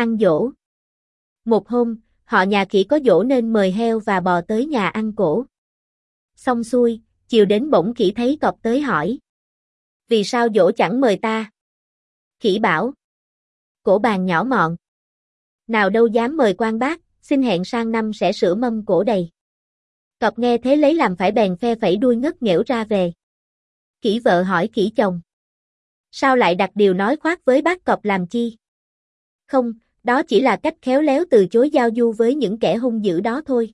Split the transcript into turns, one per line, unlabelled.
Ăn dỗ. Một hôm, họ nhà khỉ có dỗ nên mời heo và bò tới nhà ăn cổ. Xong xuôi, chiều đến bỗng khỉ thấy cọp tới hỏi. Vì sao dỗ chẳng mời ta? Khỉ bảo. Cổ bàn nhỏ mọn. Nào đâu dám mời quan bác, xin hẹn sang năm sẽ sửa mâm cổ đầy. Cọp nghe thế lấy làm phải bèn phe phẩy đuôi ngất nghẽo ra về. Kỹ vợ hỏi kỹ chồng. Sao lại đặt điều nói khoác với bác cọp làm chi? Không, đó chỉ là cách khéo léo từ chối giao du với những kẻ hung dữ đó thôi.